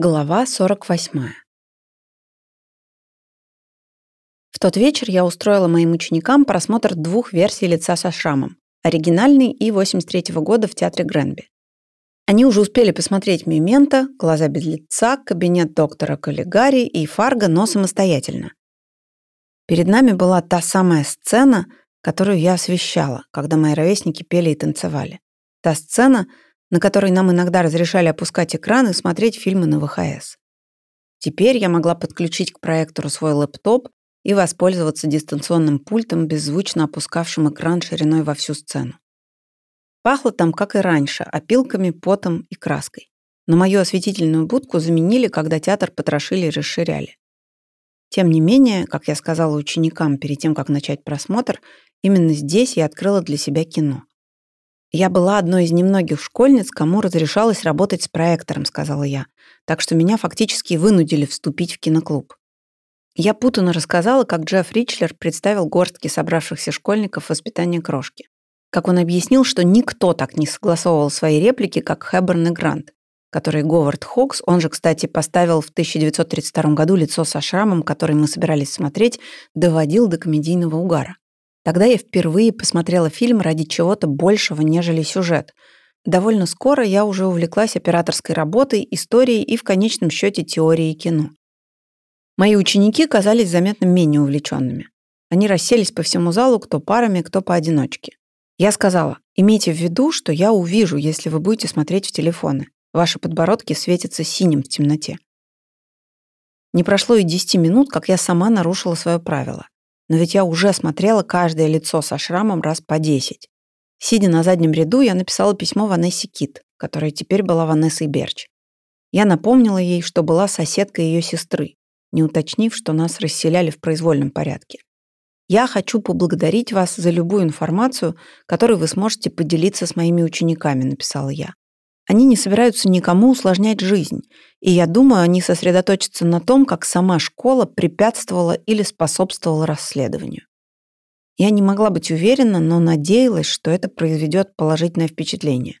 Глава 48. В тот вечер я устроила моим ученикам просмотр двух версий лица со шрамом. Оригинальный и 83 -го года в театре Гренби. Они уже успели посмотреть «Мементо», «Глаза без лица», «Кабинет доктора Каллигари» и «Фарго», но самостоятельно. Перед нами была та самая сцена, которую я освещала, когда мои ровесники пели и танцевали. Та сцена — на которой нам иногда разрешали опускать экран и смотреть фильмы на ВХС. Теперь я могла подключить к проектору свой лэптоп и воспользоваться дистанционным пультом, беззвучно опускавшим экран шириной во всю сцену. Пахло там, как и раньше, опилками, потом и краской. Но мою осветительную будку заменили, когда театр потрошили и расширяли. Тем не менее, как я сказала ученикам перед тем, как начать просмотр, именно здесь я открыла для себя кино. «Я была одной из немногих школьниц, кому разрешалось работать с проектором», — сказала я, так что меня фактически вынудили вступить в киноклуб. Я путанно рассказала, как Джефф Ричлер представил горстки собравшихся школьников воспитание крошки. Как он объяснил, что никто так не согласовывал свои реплики, как Хэбберн и Грант, который Говард Хокс, он же, кстати, поставил в 1932 году лицо со шрамом, который мы собирались смотреть, доводил до комедийного угара. Тогда я впервые посмотрела фильм ради чего-то большего, нежели сюжет. Довольно скоро я уже увлеклась операторской работой, историей и в конечном счете теорией кино. Мои ученики казались заметно менее увлеченными. Они расселись по всему залу, кто парами, кто поодиночке. Я сказала, имейте в виду, что я увижу, если вы будете смотреть в телефоны. Ваши подбородки светятся синим в темноте. Не прошло и 10 минут, как я сама нарушила свое правило. Но ведь я уже смотрела каждое лицо со шрамом раз по десять. Сидя на заднем ряду, я написала письмо Ванессе Кит, которая теперь была Ванессой Берч. Я напомнила ей, что была соседкой ее сестры, не уточнив, что нас расселяли в произвольном порядке. Я хочу поблагодарить вас за любую информацию, которой вы сможете поделиться с моими учениками, написала я. Они не собираются никому усложнять жизнь, и я думаю, они сосредоточатся на том, как сама школа препятствовала или способствовала расследованию. Я не могла быть уверена, но надеялась, что это произведет положительное впечатление.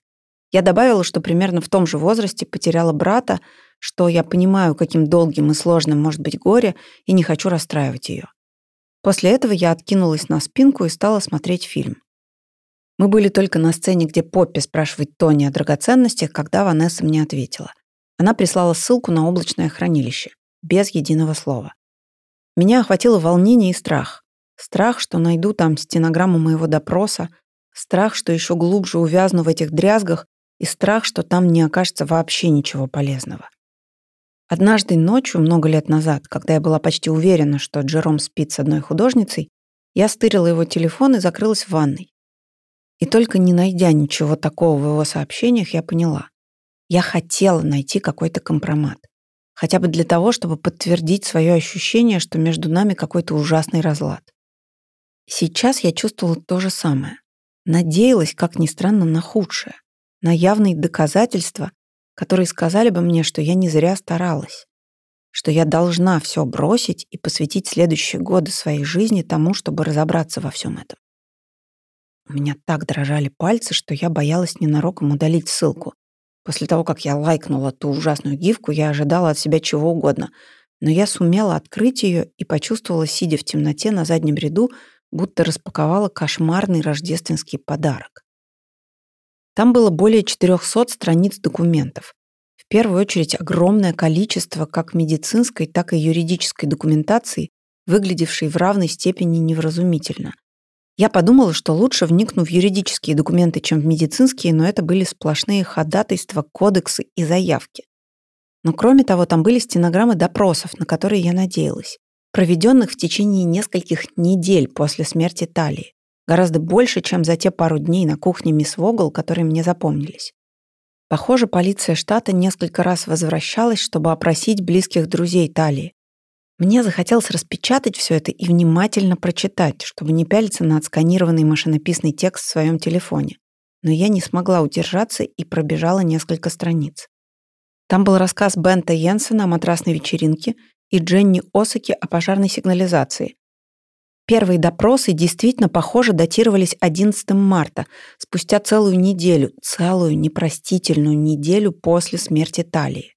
Я добавила, что примерно в том же возрасте потеряла брата, что я понимаю, каким долгим и сложным может быть горе, и не хочу расстраивать ее. После этого я откинулась на спинку и стала смотреть фильм. Мы были только на сцене, где Поппи спрашивает Тони о драгоценностях, когда Ванесса мне ответила. Она прислала ссылку на облачное хранилище. Без единого слова. Меня охватило волнение и страх. Страх, что найду там стенограмму моего допроса, страх, что еще глубже увязну в этих дрязгах, и страх, что там не окажется вообще ничего полезного. Однажды ночью, много лет назад, когда я была почти уверена, что Джером спит с одной художницей, я стырила его телефон и закрылась в ванной. И только не найдя ничего такого в его сообщениях, я поняла. Я хотела найти какой-то компромат. Хотя бы для того, чтобы подтвердить свое ощущение, что между нами какой-то ужасный разлад. Сейчас я чувствовала то же самое. Надеялась, как ни странно, на худшее. На явные доказательства, которые сказали бы мне, что я не зря старалась. Что я должна все бросить и посвятить следующие годы своей жизни тому, чтобы разобраться во всем этом. У меня так дрожали пальцы, что я боялась ненароком удалить ссылку. После того, как я лайкнула ту ужасную гифку, я ожидала от себя чего угодно. Но я сумела открыть ее и почувствовала, сидя в темноте на заднем ряду, будто распаковала кошмарный рождественский подарок. Там было более 400 страниц документов. В первую очередь огромное количество как медицинской, так и юридической документации, выглядевшей в равной степени невразумительно. Я подумала, что лучше вникну в юридические документы, чем в медицинские, но это были сплошные ходатайства, кодексы и заявки. Но кроме того, там были стенограммы допросов, на которые я надеялась, проведенных в течение нескольких недель после смерти Талии. Гораздо больше, чем за те пару дней на кухне мисс Вогл, которые мне запомнились. Похоже, полиция штата несколько раз возвращалась, чтобы опросить близких друзей Талии. Мне захотелось распечатать все это и внимательно прочитать, чтобы не пялиться на отсканированный машинописный текст в своем телефоне. Но я не смогла удержаться и пробежала несколько страниц. Там был рассказ Бента Йенсена о матрасной вечеринке и Дженни Осаки о пожарной сигнализации. Первые допросы действительно, похоже, датировались 11 марта, спустя целую неделю, целую непростительную неделю после смерти Талии.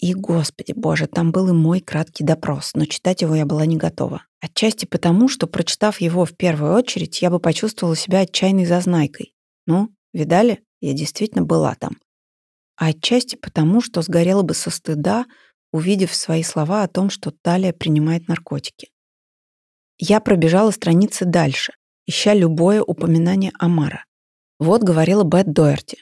И, господи боже, там был и мой краткий допрос, но читать его я была не готова. Отчасти потому, что, прочитав его в первую очередь, я бы почувствовала себя отчаянной зазнайкой. Ну, видали? Я действительно была там. А отчасти потому, что сгорела бы со стыда, увидев свои слова о том, что Талия принимает наркотики. Я пробежала страницы дальше, ища любое упоминание Амара. Вот говорила Бет Доерти.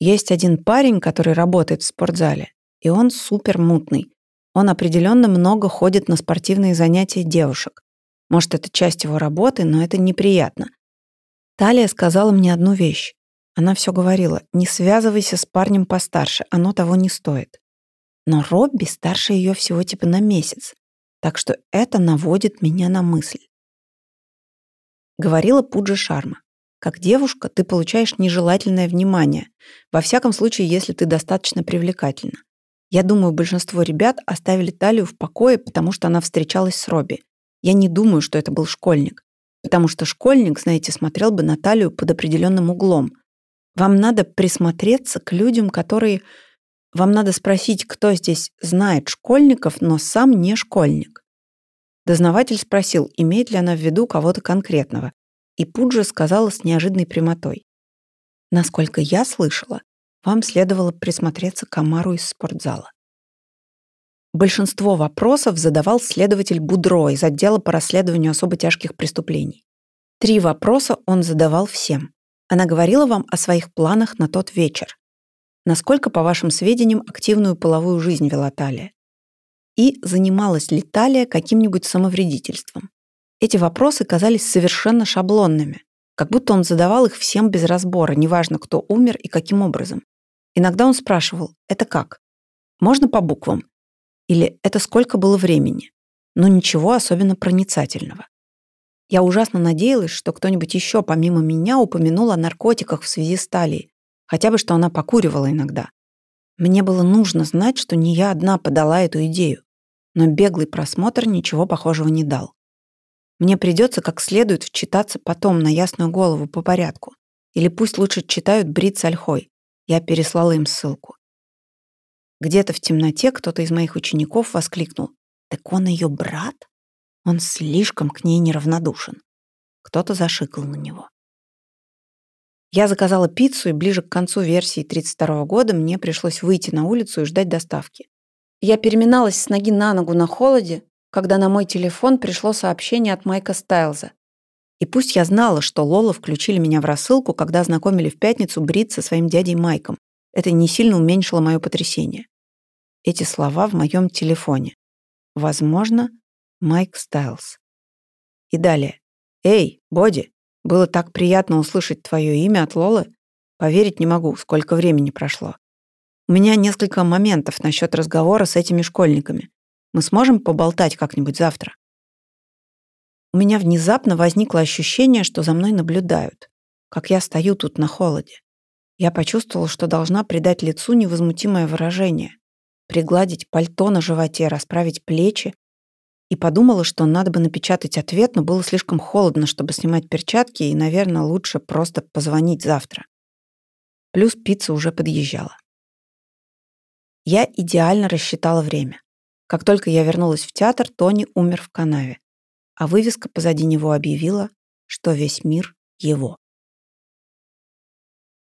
Есть один парень, который работает в спортзале, и он супер мутный. Он определенно много ходит на спортивные занятия девушек. Может, это часть его работы, но это неприятно. Талия сказала мне одну вещь. Она все говорила, не связывайся с парнем постарше, оно того не стоит. Но Робби старше ее всего типа на месяц, так что это наводит меня на мысль. Говорила Пуджа Шарма. Как девушка ты получаешь нежелательное внимание, во всяком случае, если ты достаточно привлекательна. Я думаю, большинство ребят оставили Талию в покое, потому что она встречалась с Робби. Я не думаю, что это был школьник. Потому что школьник, знаете, смотрел бы на Талию под определенным углом. Вам надо присмотреться к людям, которые... Вам надо спросить, кто здесь знает школьников, но сам не школьник. Дознаватель спросил, имеет ли она в виду кого-то конкретного, и Пуджа сказала с неожиданной прямотой. Насколько я слышала, вам следовало присмотреться к Амару из спортзала. Большинство вопросов задавал следователь Будро из отдела по расследованию особо тяжких преступлений. Три вопроса он задавал всем. Она говорила вам о своих планах на тот вечер. Насколько, по вашим сведениям, активную половую жизнь вела Талия? И занималась ли Талия каким-нибудь самовредительством? Эти вопросы казались совершенно шаблонными, как будто он задавал их всем без разбора, неважно, кто умер и каким образом. Иногда он спрашивал «это как?», «можно по буквам?» или «это сколько было времени?», но ничего особенно проницательного. Я ужасно надеялась, что кто-нибудь еще помимо меня упомянул о наркотиках в связи с талией, хотя бы что она покуривала иногда. Мне было нужно знать, что не я одна подала эту идею, но беглый просмотр ничего похожего не дал. Мне придется как следует вчитаться потом на ясную голову по порядку. Или пусть лучше читают Брит с Ольхой. Я переслала им ссылку. Где-то в темноте кто-то из моих учеников воскликнул. «Так он ее брат? Он слишком к ней неравнодушен». Кто-то зашикал на него. Я заказала пиццу, и ближе к концу версии 32 года мне пришлось выйти на улицу и ждать доставки. Я переминалась с ноги на ногу на холоде, когда на мой телефон пришло сообщение от Майка Стайлза. И пусть я знала, что Лола включили меня в рассылку, когда знакомили в пятницу Брит со своим дядей Майком, это не сильно уменьшило мое потрясение. Эти слова в моем телефоне. Возможно, Майк Стайлз. И далее. «Эй, Боди, было так приятно услышать твое имя от Лолы. Поверить не могу, сколько времени прошло. У меня несколько моментов насчет разговора с этими школьниками. Мы сможем поболтать как-нибудь завтра?» У меня внезапно возникло ощущение, что за мной наблюдают, как я стою тут на холоде. Я почувствовала, что должна придать лицу невозмутимое выражение, пригладить пальто на животе, расправить плечи, и подумала, что надо бы напечатать ответ, но было слишком холодно, чтобы снимать перчатки, и, наверное, лучше просто позвонить завтра. Плюс пицца уже подъезжала. Я идеально рассчитала время. Как только я вернулась в театр, Тони умер в канаве, а вывеска позади него объявила, что весь мир его.